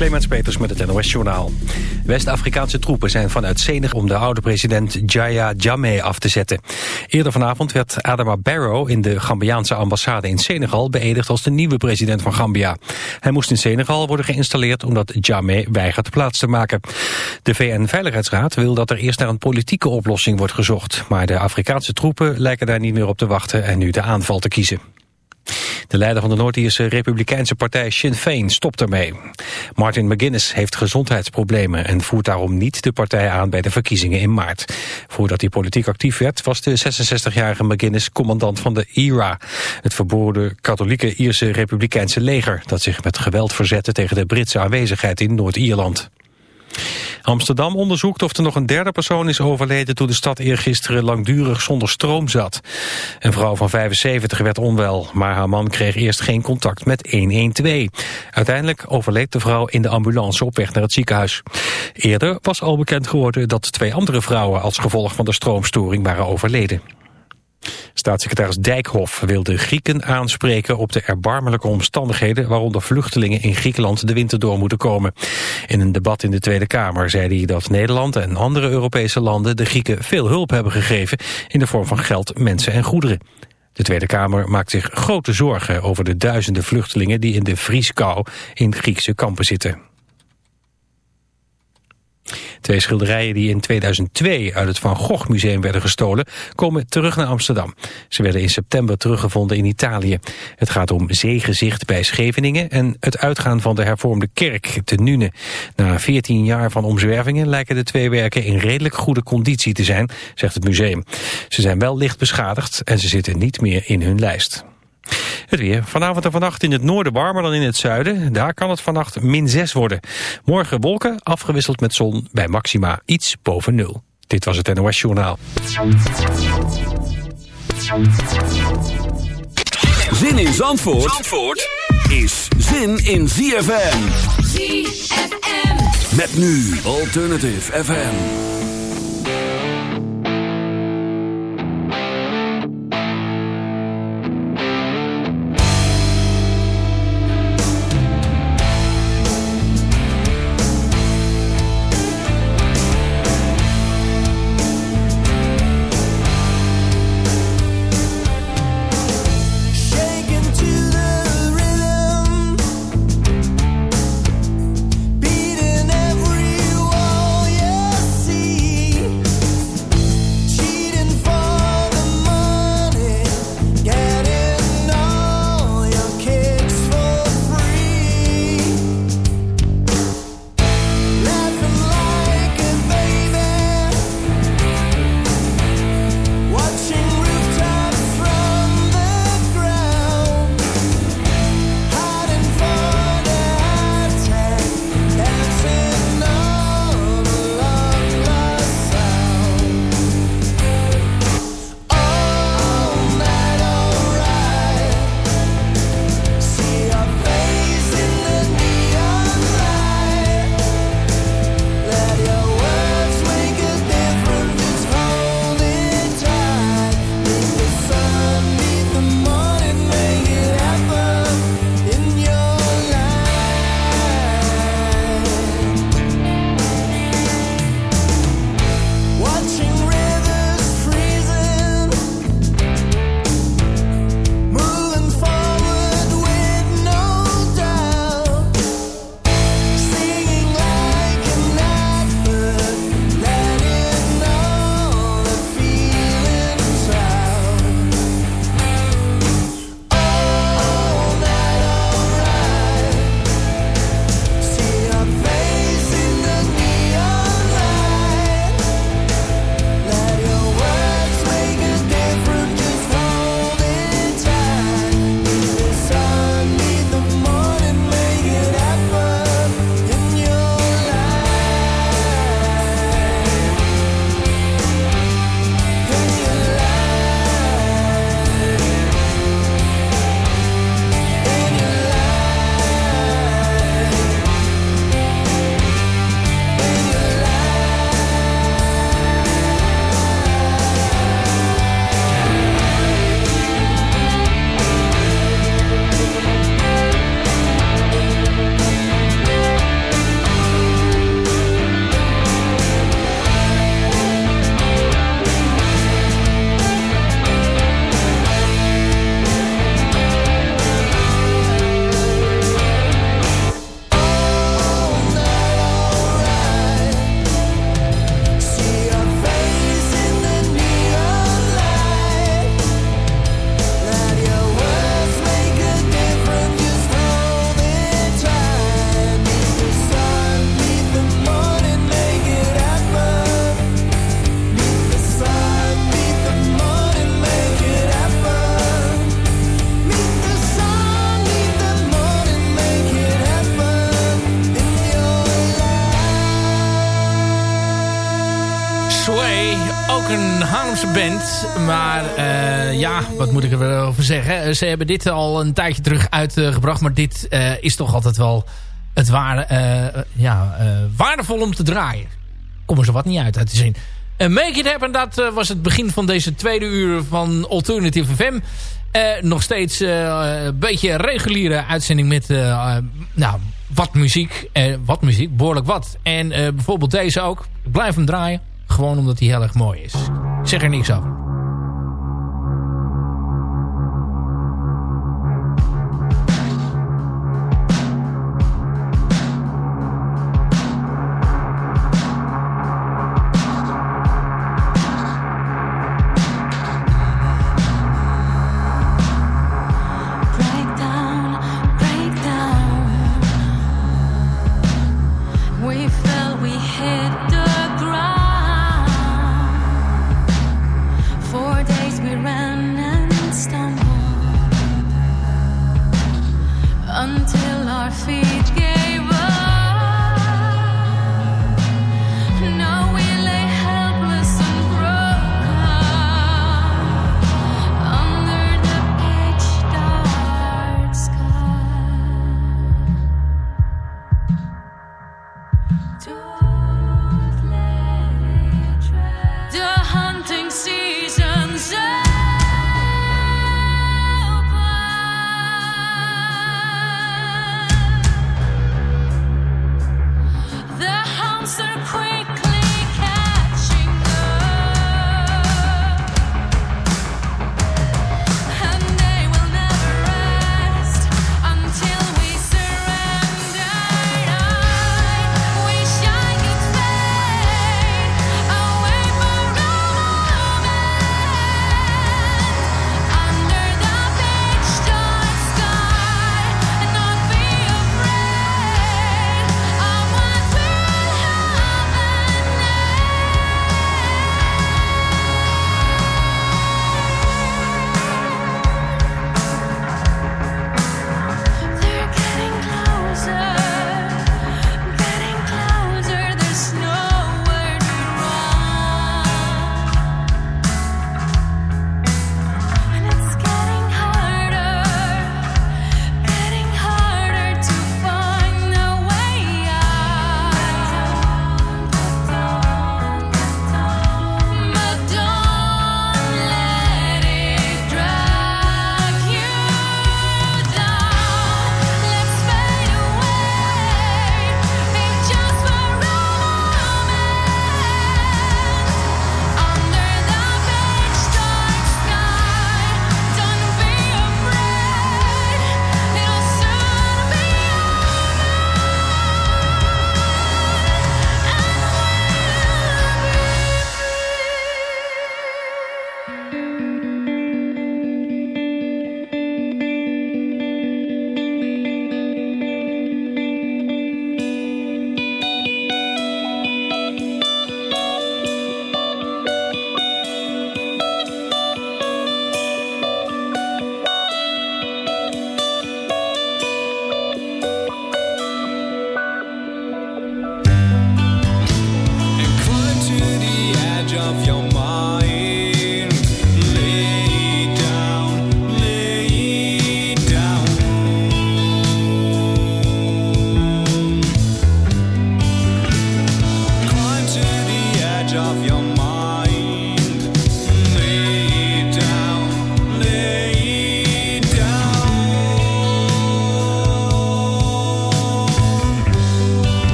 Clemens Peters met het NOS Journaal. West-Afrikaanse troepen zijn vanuit Senegal om de oude president Jaya Jammeh af te zetten. Eerder vanavond werd Adama Barrow in de Gambiaanse ambassade in Senegal beëdigd als de nieuwe president van Gambia. Hij moest in Senegal worden geïnstalleerd omdat Jammeh weigert plaats te maken. De VN-veiligheidsraad wil dat er eerst naar een politieke oplossing wordt gezocht. Maar de Afrikaanse troepen lijken daar niet meer op te wachten en nu de aanval te kiezen. De leider van de Noord-Ierse Republikeinse partij Sinn Féin stopt ermee. Martin McGuinness heeft gezondheidsproblemen en voert daarom niet de partij aan bij de verkiezingen in maart. Voordat hij politiek actief werd was de 66-jarige McGuinness commandant van de IRA, het verboden katholieke Ierse Republikeinse leger dat zich met geweld verzette tegen de Britse aanwezigheid in Noord-Ierland. Amsterdam onderzoekt of er nog een derde persoon is overleden toen de stad eergisteren langdurig zonder stroom zat. Een vrouw van 75 werd onwel, maar haar man kreeg eerst geen contact met 112. Uiteindelijk overleed de vrouw in de ambulance op weg naar het ziekenhuis. Eerder was al bekend geworden dat twee andere vrouwen als gevolg van de stroomstoring waren overleden. Staatssecretaris Dijkhoff wil de Grieken aanspreken op de erbarmelijke omstandigheden waaronder vluchtelingen in Griekenland de winter door moeten komen. In een debat in de Tweede Kamer zei hij dat Nederland en andere Europese landen de Grieken veel hulp hebben gegeven in de vorm van geld, mensen en goederen. De Tweede Kamer maakt zich grote zorgen over de duizenden vluchtelingen die in de vrieskou in Griekse kampen zitten. Twee schilderijen die in 2002 uit het Van Gogh Museum werden gestolen... komen terug naar Amsterdam. Ze werden in september teruggevonden in Italië. Het gaat om zeegezicht bij Scheveningen... en het uitgaan van de hervormde kerk te Nune. Na 14 jaar van omzwervingen lijken de twee werken... in redelijk goede conditie te zijn, zegt het museum. Ze zijn wel licht beschadigd en ze zitten niet meer in hun lijst. Het weer. Vanavond en vannacht in het noorden warmer dan in het zuiden. Daar kan het vannacht min 6 worden. Morgen wolken, afgewisseld met zon bij maxima iets boven nul. Dit was het NOS Journaal. Zin in Zandvoort, Zandvoort is zin in ZFM. ZFM. Met nu Alternative FM. Maar uh, ja, wat moet ik er weer over zeggen? Ze hebben dit al een tijdje terug uitgebracht. Maar dit uh, is toch altijd wel het waar, uh, ja, waardevol om te draaien. Kom er zo wat niet uit uit te zien. Make It Happen, dat was het begin van deze tweede uur van Alternative FM. nog steeds een beetje reguliere uitzending met nou, wat muziek. wat muziek, behoorlijk wat. En bijvoorbeeld deze ook. Ik blijf hem draaien. Gewoon omdat hij heel erg mooi is. Zeg er niks over.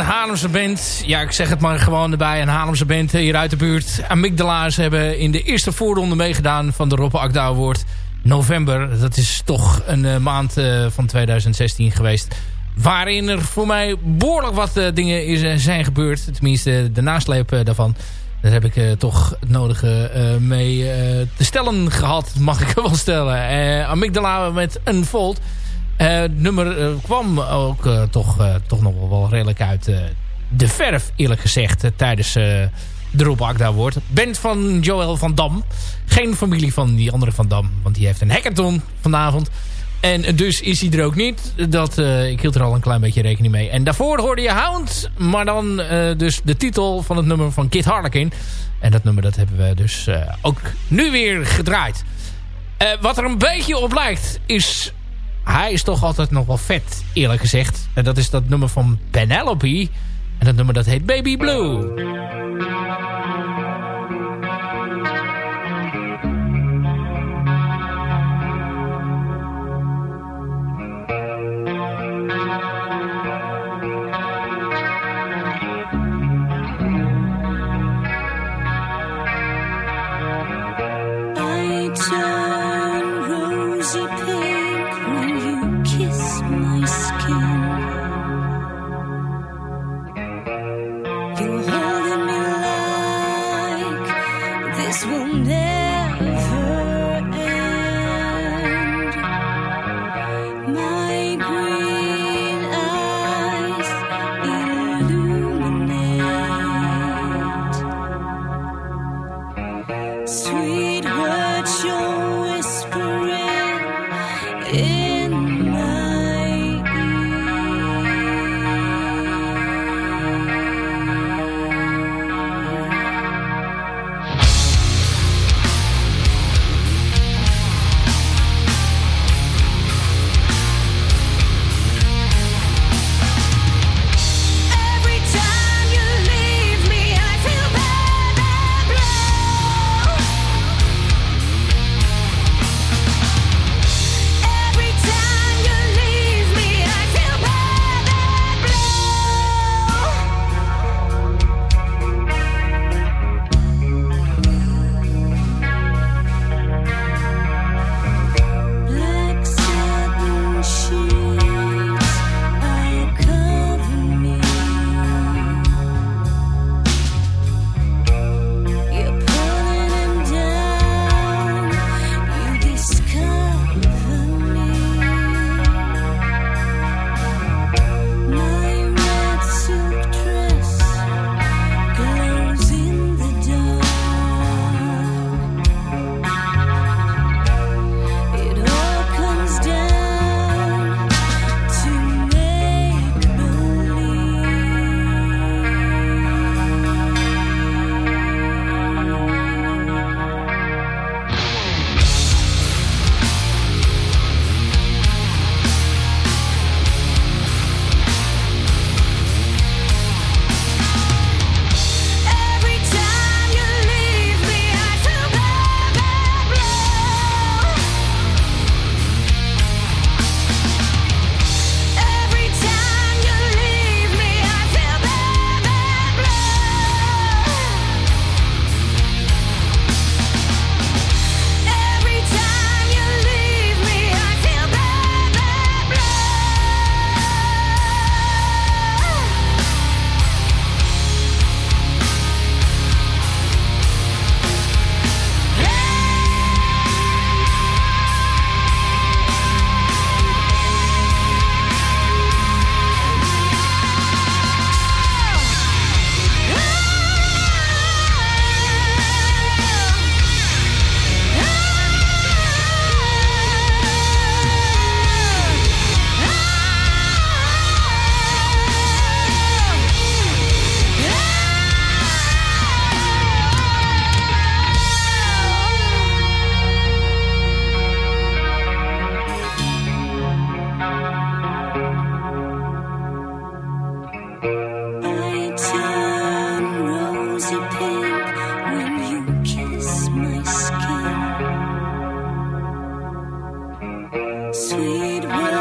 Een Haarlemse band. Ja, ik zeg het maar gewoon erbij. Een Haarlemse band hier uit de buurt. Amygdala's hebben in de eerste voorronde meegedaan van de Roppe Akda Award. November, dat is toch een uh, maand uh, van 2016 geweest. Waarin er voor mij behoorlijk wat dingen is, zijn gebeurd. Tenminste, de nasleep daarvan. Daar heb ik toch het nodige mee te stellen gehad, mag ik wel stellen. Amygdala met Unfold. Uh, het nummer uh, kwam ook uh, toch, toch nog wel redelijk uit de verf, eerlijk gezegd, tijdens de Rob Akda wordt. Band van Joël van Dam. Geen familie van die andere van Dam, want die heeft een hackathon vanavond. En dus is hij er ook niet. Dat, ik hield er al een klein beetje rekening mee. En daarvoor hoorde je Hound, maar dan dus de titel van het nummer van Kid Harlequin. En dat nummer dat hebben we dus ook nu weer gedraaid. wat er een beetje op lijkt is hij is toch altijd nog wel vet, eerlijk gezegd. En dat is dat nummer van Penelope. En dat nummer dat heet Baby Blue. sweet what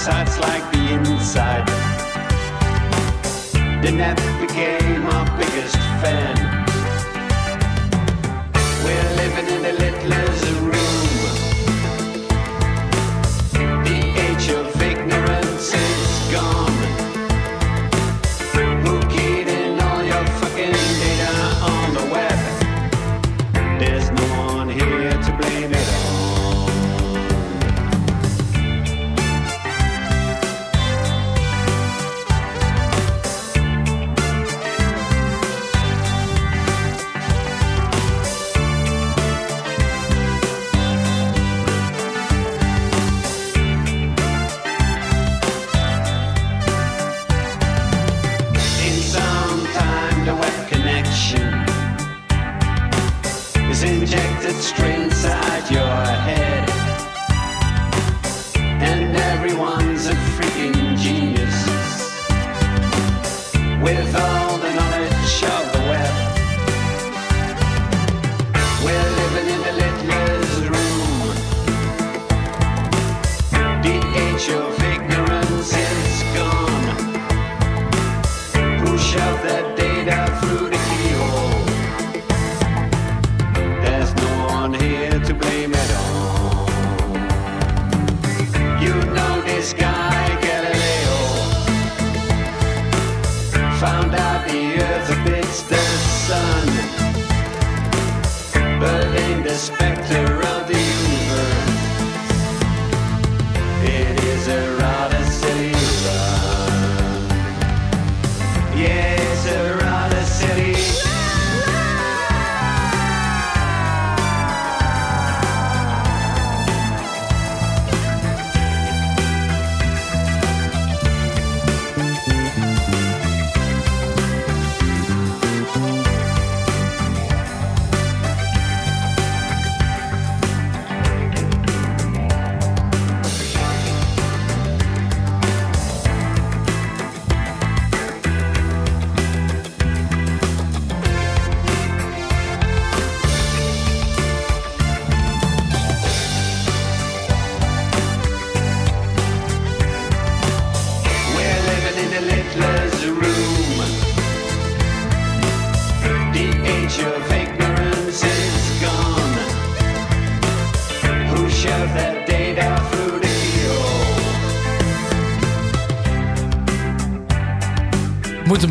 outside's like the inside. The net became our biggest fan. We're living in the littlest room. In the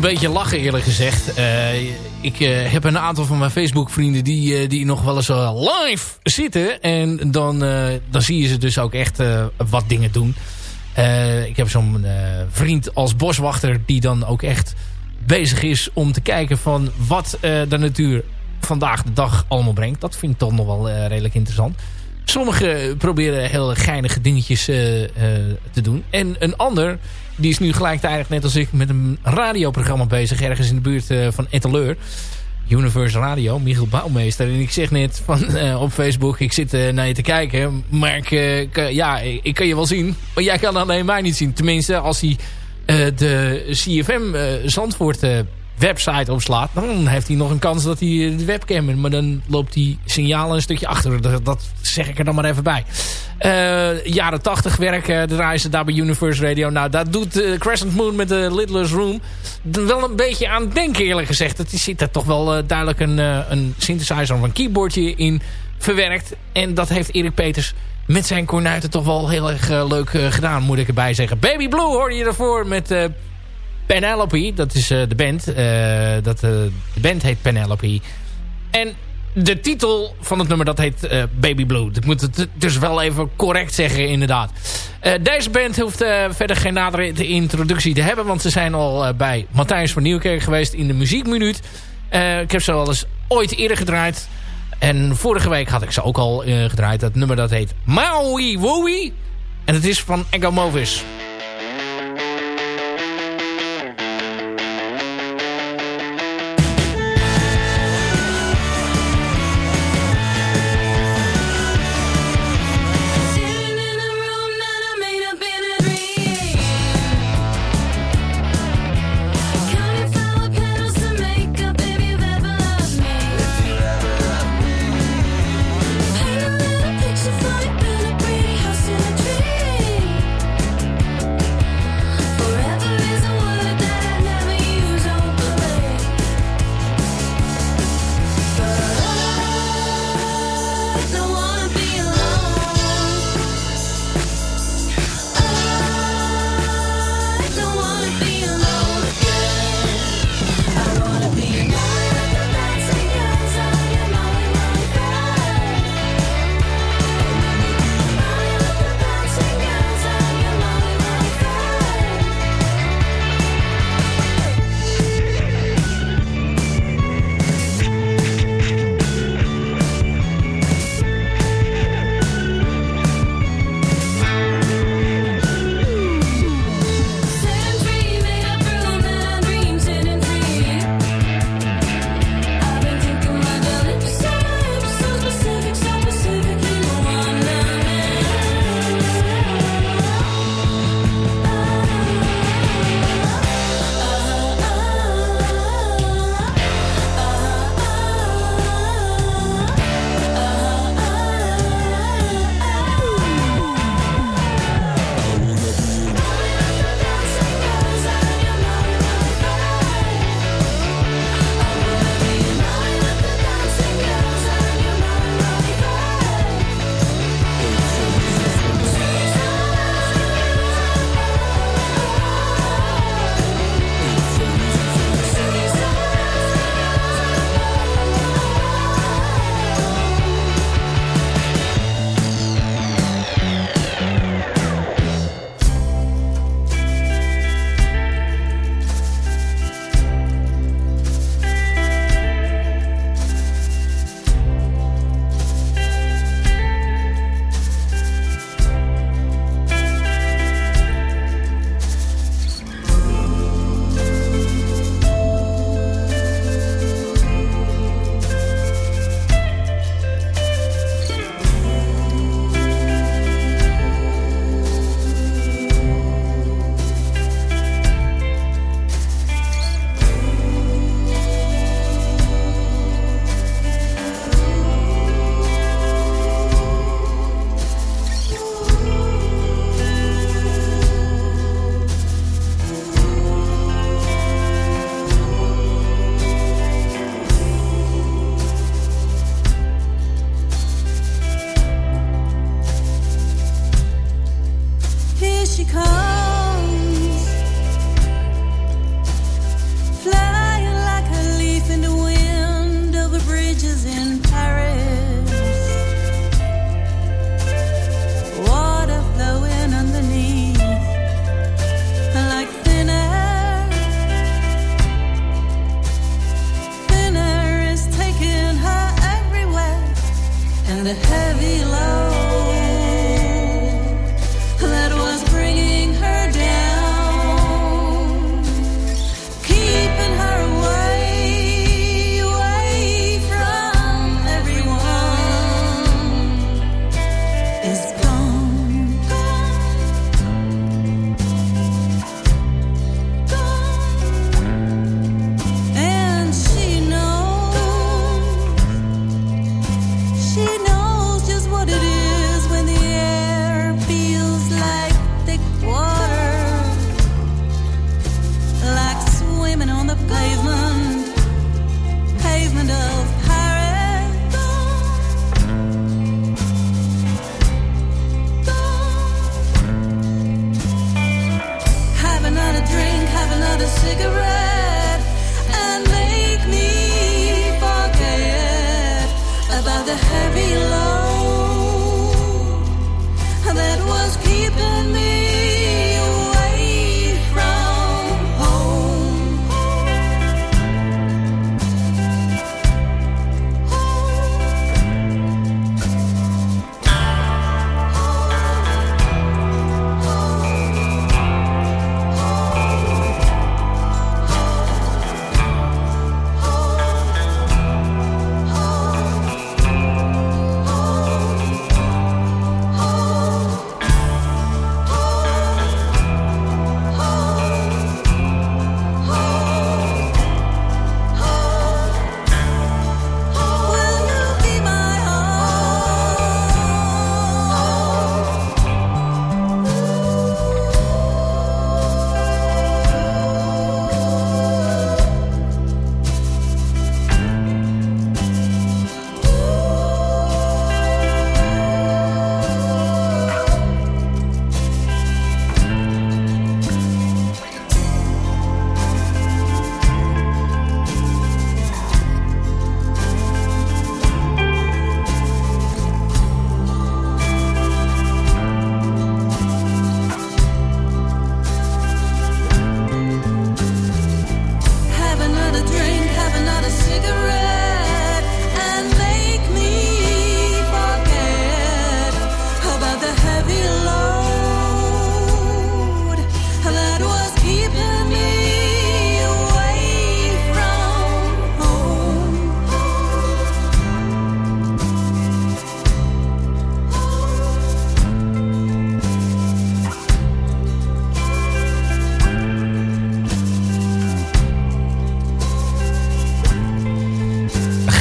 een beetje lachen eerlijk gezegd. Eh, ik eh, heb een aantal van mijn Facebook vrienden die, eh, die nog wel eens live zitten. En dan, dan zie je ze dus ook echt wat dingen doen. Ik heb zo'n vriend als boswachter die dan ook echt bezig is om te kijken van wat de natuur vandaag de dag allemaal brengt. Dat vind ik toch nog wel redelijk interessant. Sommigen proberen heel geinige dingetjes eh, eh, te doen. En een ander, die is nu gelijktijdig net als ik met een radioprogramma bezig. Ergens in de buurt eh, van Etteleur. Universe Radio, Michiel Bouwmeester. En ik zeg net van, op Facebook, ik zit naar je te kijken. Maar ik, ja, ik, kan je wel zien. Maar jij kan alleen mij niet zien. Tenminste, als hij de CFM Zandvoort website opslaat... dan heeft hij nog een kans dat hij eh, de webcam... maar dan loopt die signalen een stukje achter. Dat, dat zeg ik er dan maar even bij. Eh, jaren 80 werk, eh draaien ze daar bij Universe Radio. Nou, dat doet Crescent Moon met de Littlest Room wel een beetje aan denken eerlijk gezegd. Het zit er toch wel duidelijk een, een synthesizer of een keyboardje in verwerkt. En dat heeft Erik Peters met zijn kornuiten toch wel heel erg leuk gedaan, moet ik erbij zeggen. Baby Blue hoorde je ervoor met Penelope. Dat is eh, de band. Eh, dat, eh, de band heet Penelope. En de titel van het nummer dat heet Baby Blue. Ik moet het dus wel even correct zeggen inderdaad. Deze band hoeft verder geen nadere introductie te hebben. Want ze zijn al bij Matthijs van Nieuwkerk geweest in de muziekminuut. Ik heb ze al eens ooit eerder gedraaid. En vorige week had ik ze ook al gedraaid. Dat nummer dat heet Maui Wowie. En het is van Echo Movis.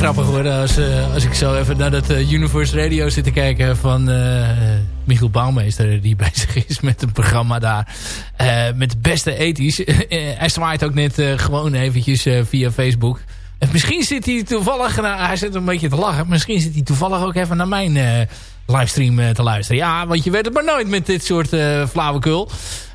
Als, uh, als ik zo even naar dat uh, Universe Radio zit te kijken van uh, Michiel Bouwmeester. Die bezig is met een programma daar. met de beste ethisch. hij zwaait ook net gewoon eventjes via Facebook. En misschien zit hij toevallig, nou, hij zit een beetje te lachen. Misschien zit hij toevallig ook even naar mijn livestream te luisteren. Ja, want je weet het maar nooit met dit soort flauwekul.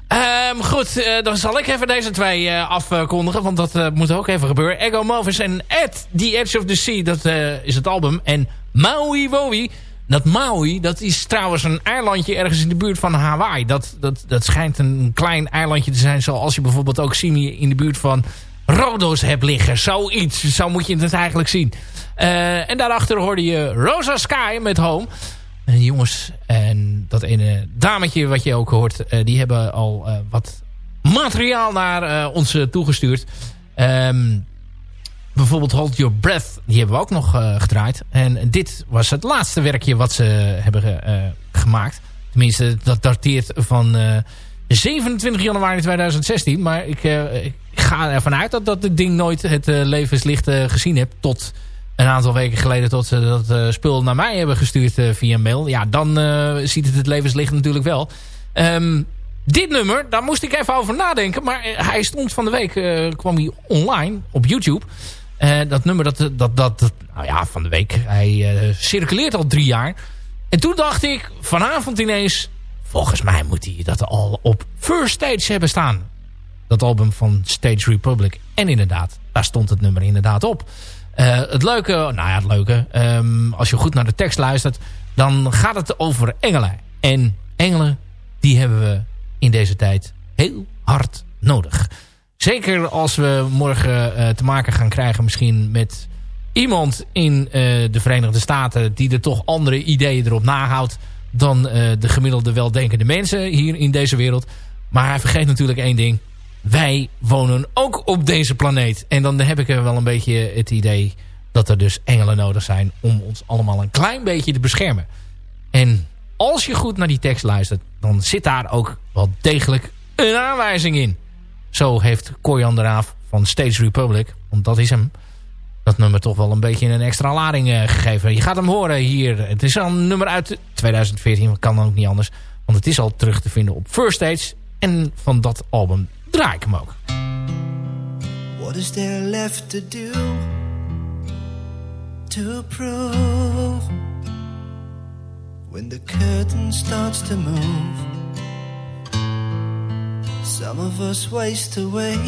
Um, goed, uh, dan zal ik even deze twee uh, afkondigen. Want dat uh, moet ook even gebeuren. Ego Movis en At The Edge of the Sea. Dat is het album. En Maui Wowie. Dat Maui, dat is trouwens een eilandje ergens in de buurt van Hawaii. Dat, dat, dat schijnt een klein eilandje te zijn. Zoals je bijvoorbeeld ook Simi in de buurt van Rodos hebt liggen. Zoiets. Zo moet je het eigenlijk zien. en daarachter hoorde je Rosa Sky met Home. En jongens en dat ene dametje wat je ook hoort... Uh, die hebben al uh, wat materiaal naar ons toegestuurd. Um, bijvoorbeeld Hold Your Breath. Die hebben we ook nog gedraaid. En dit was het laatste werkje wat ze hebben gemaakt. Tenminste, dat dateert van 27 januari 2016. Maar ik, ik ga ervan uit dat, dat dit ding nooit het levenslicht gezien heeft. Tot een aantal weken geleden tot ze dat uh, spul naar mij hebben gestuurd uh, via mail. Ja, dan uh, ziet het het levenslicht natuurlijk wel. Um, dit nummer, daar moest ik even over nadenken. Maar hij stond van de week, kwam hij online op YouTube. dat nummer, dat, dat, dat, nou ja, van de week. Hij circuleert al drie jaar. En toen dacht ik, vanavond ineens... Volgens mij moet hij dat al op First Stage hebben staan. Dat album van Stage Republic. En inderdaad, daar stond het nummer inderdaad op. Uh, het leuke, nou ja, het leuke. Um, als je goed naar de tekst luistert, dan gaat het over engelen. En engelen, die hebben we in deze tijd heel hard nodig. Zeker als we morgen uh, te maken gaan krijgen misschien met iemand in de Verenigde Staten... die er toch andere ideeën erop nahoudt... dan de gemiddelde weldenkende mensen hier in deze wereld. Maar hij vergeet natuurlijk één ding. Wij wonen ook op deze planeet. En dan heb ik er wel een beetje het idee dat er dus engelen nodig zijn... om ons allemaal een klein beetje te beschermen. En als je goed naar die tekst luistert... dan zit daar ook wel degelijk een aanwijzing in. Zo heeft Koyan Raaf van Stage Republic... want dat is hem... dat nummer toch wel een beetje een extra lading uh, gegeven. Je gaat hem horen hier. Het is al een nummer uit 2014, kan dan ook niet anders. Want het is al terug te vinden op First Stage. En van dat album draai ik hem ook. What is there left to do? To prove When the curtain starts to move Some of us waste away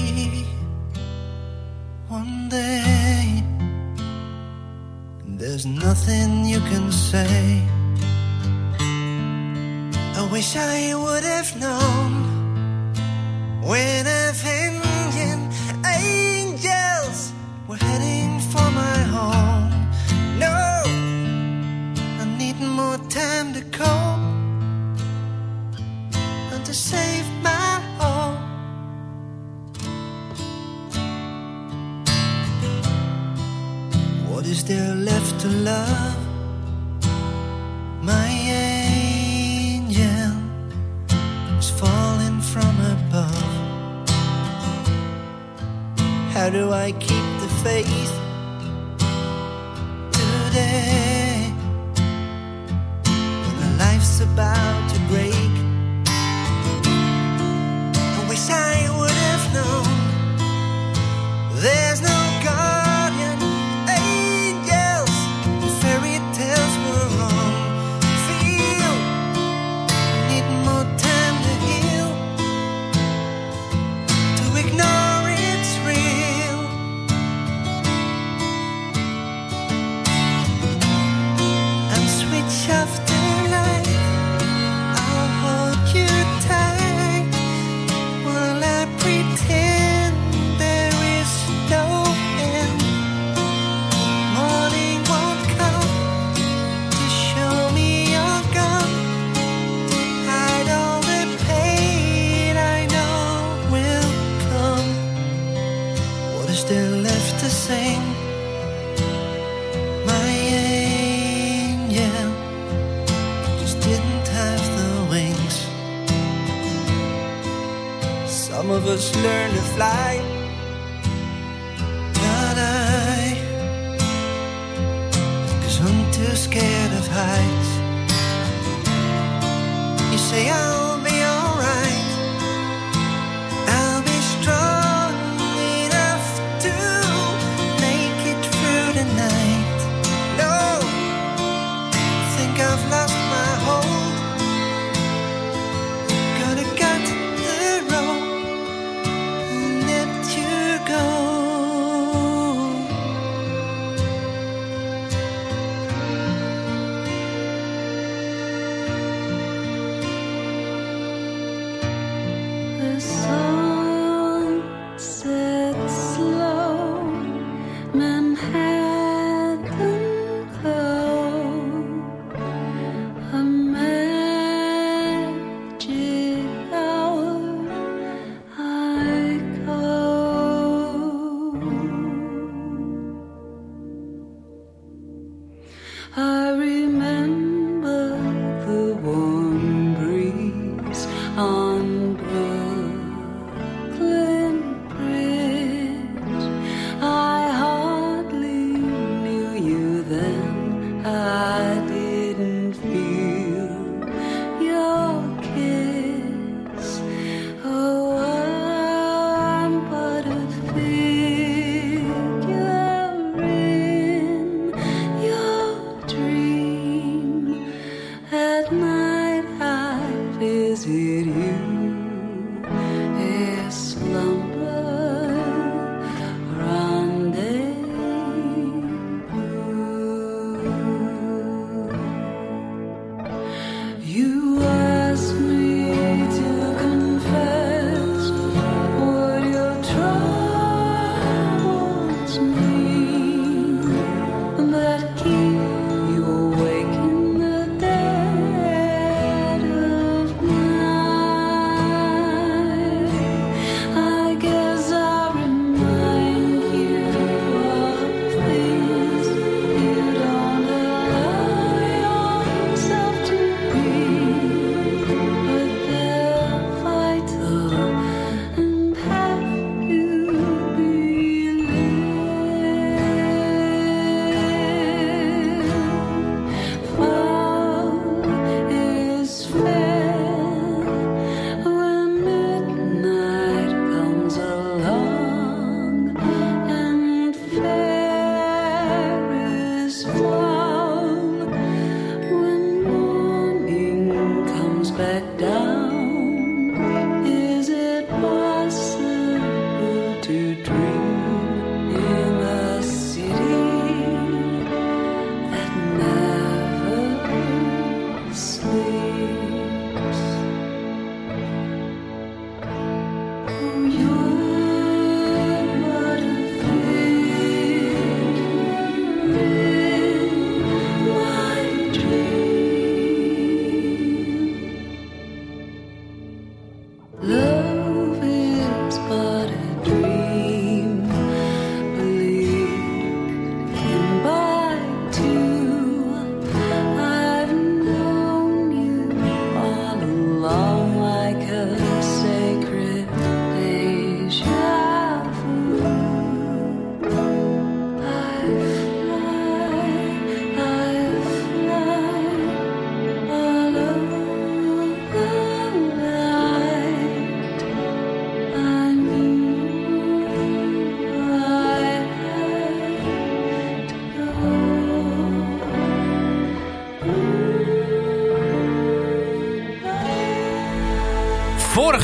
One day There's nothing you can say I wish I would have known When angels were heading for my home No, I need more time to cope and to save my home. What is there left to love? My How do I keep the faith today?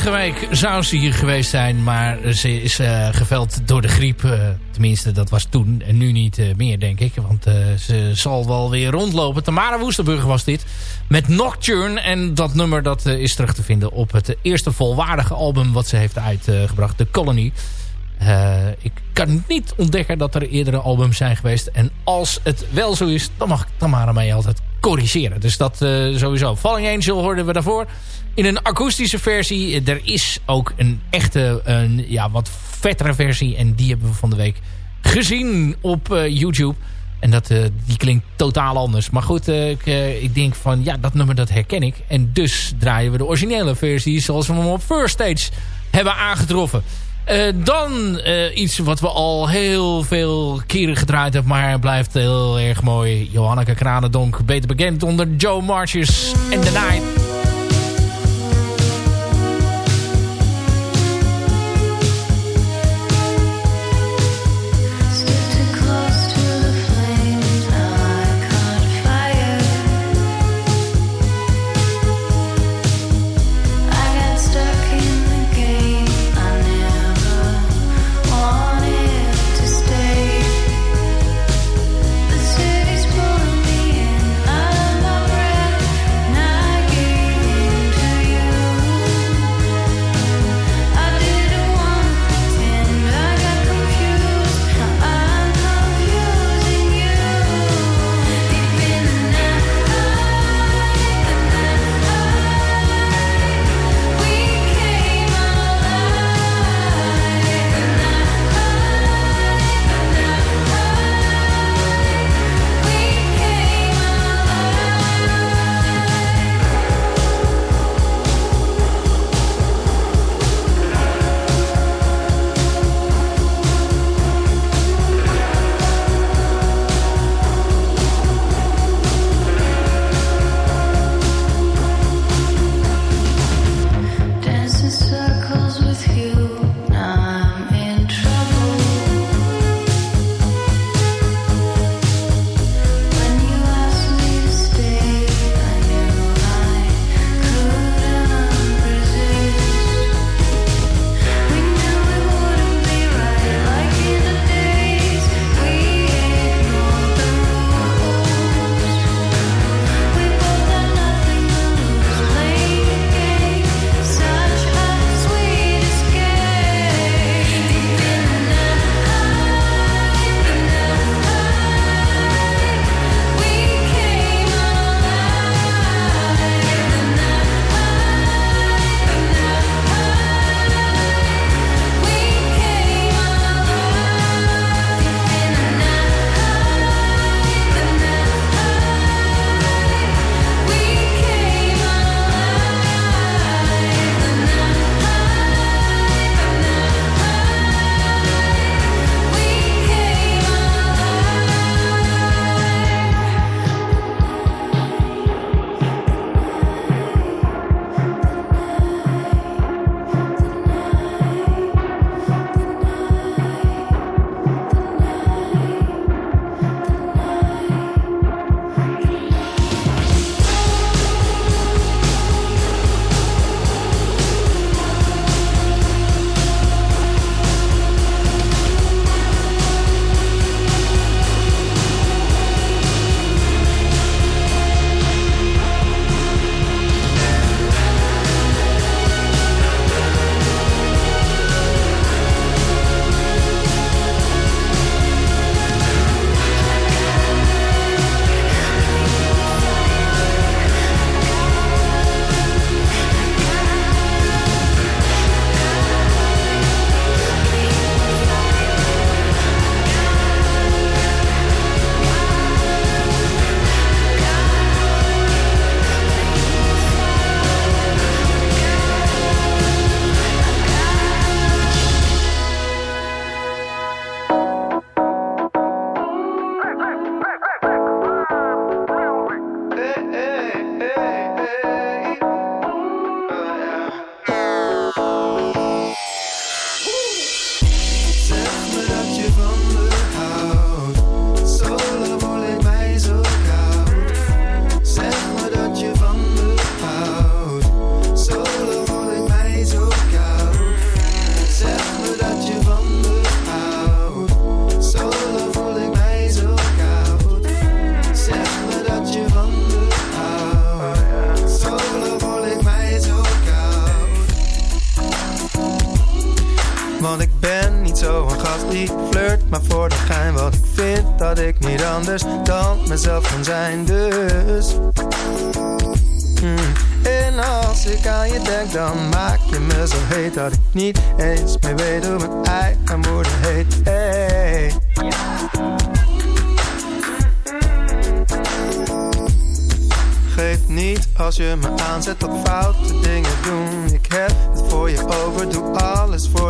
Vorige week zou ze hier geweest zijn, maar ze is uh, geveld door de griep. Uh, tenminste, dat was toen en nu niet uh, meer, denk ik. Want ze zal wel weer rondlopen. Tamara Woesterburg was dit. Met Nocturne. En dat nummer dat, is terug te vinden op het eerste volwaardige album wat ze heeft uitgebracht. The Colony. ik kan niet ontdekken dat er eerdere albums zijn geweest. En als het wel zo is, dan mag Tamara mij altijd corrigeren. Dus dat sowieso. Falling Angel hoorden we daarvoor in een akoestische versie. Er is ook een echte, een, ja, wat vettere versie. En die hebben we van de week gezien op uh, YouTube. En dat, uh, die klinkt totaal anders. Maar goed, uh, ik, ik, denk van, ja, dat nummer dat herken ik. En dus draaien we de originele versie zoals we hem op First Stage hebben aangetroffen. dan iets wat we al heel veel keren gedraaid hebben, maar blijft heel erg mooi. Johanneke Kranendonk, beter bekend onder Joe Marches en The Night.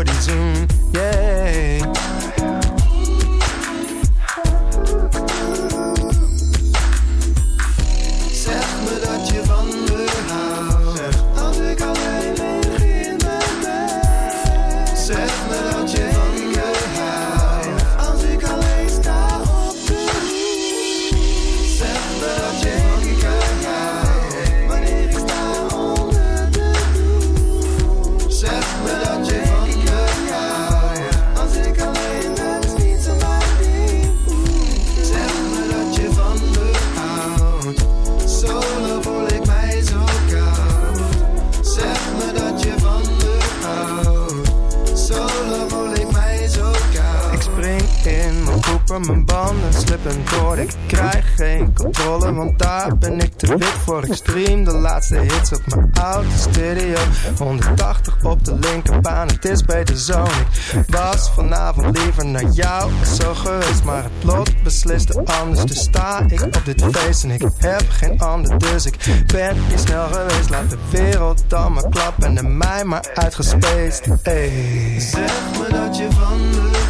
Jordans 180 op de linkerbaan, het is beter zo Ik was vanavond liever naar jou zo geweest Maar het lot besliste anders, dus sta ik op dit feest En ik heb geen ander, dus ik ben niet snel geweest. Laat de wereld dan maar klappen en mij maar uitgespeest. Hey. Zeg me dat je van me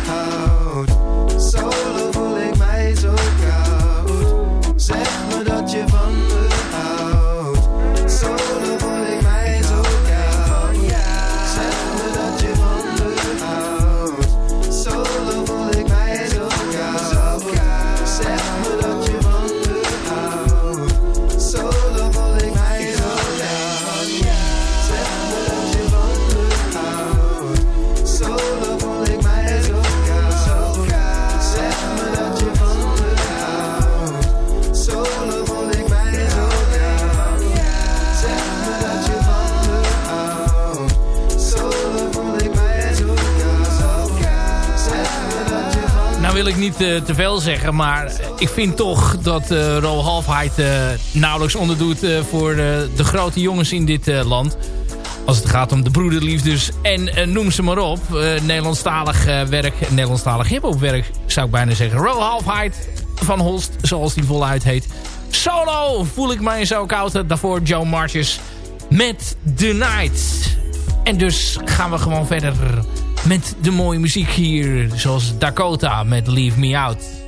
ik niet eh, te veel zeggen, maar ik vind toch dat uh, Ro Halfheid eh, nauwelijks onderdoet eh, voor eh, de grote jongens in dit eh, land. Als het gaat om de broederliefdes en eh, noem ze maar op. Eh, Nederlandstalig eh, werk, Nederlandstalig hiphop werk zou ik bijna zeggen. Ro Halfheid van Holst, zoals die voluit heet. Solo voel ik mij zo koud. Daarvoor Joe Marches met The Night. En dus gaan we gewoon verder met de mooie muziek hier. Zoals Dakota met Leave Me Out.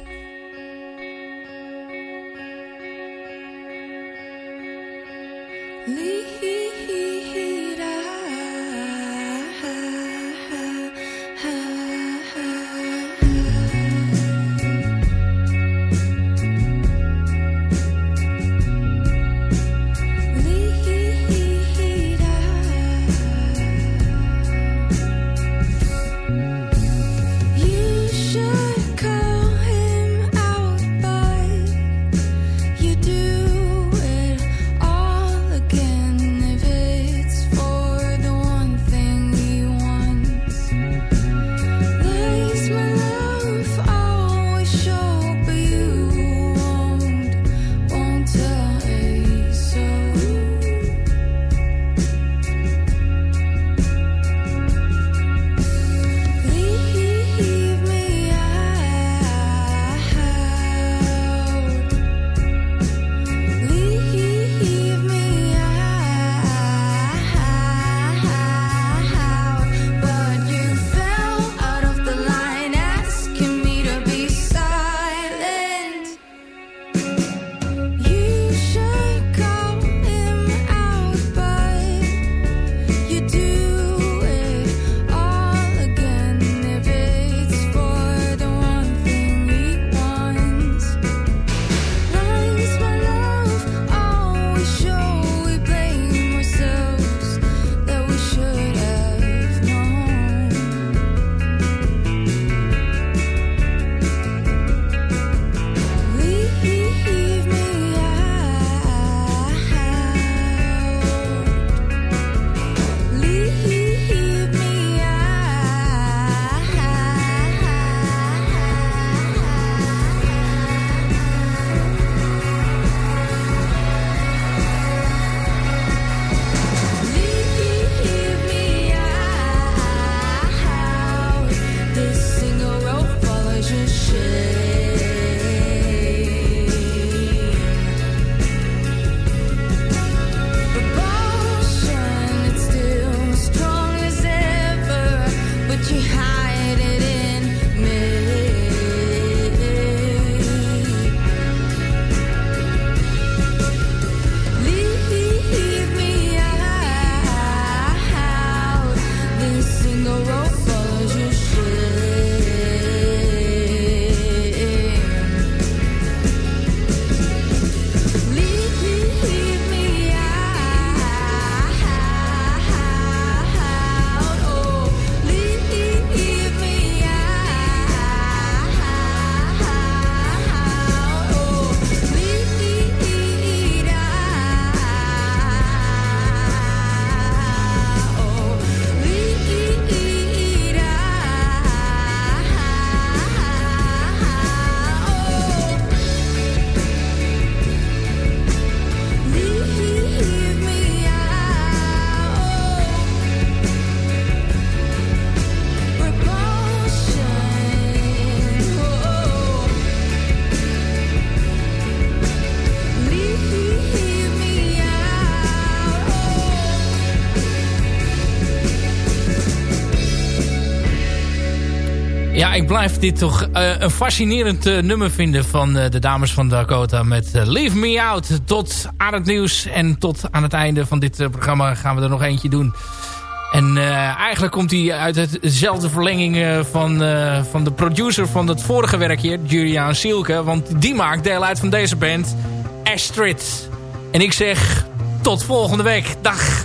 Ik blijf dit toch uh, een fascinerend uh, nummer vinden van uh, de dames van Dakota met Leave Me Out. Tot aan het nieuws en tot aan het einde van dit programma gaan we er nog eentje doen. En eigenlijk komt hij uit hetzelfde verlenging van, van de producer van het vorige werk hier, Julian Sielke. Want die maakt deel uit van deze band, Astrid. En ik zeg tot volgende week. Dag!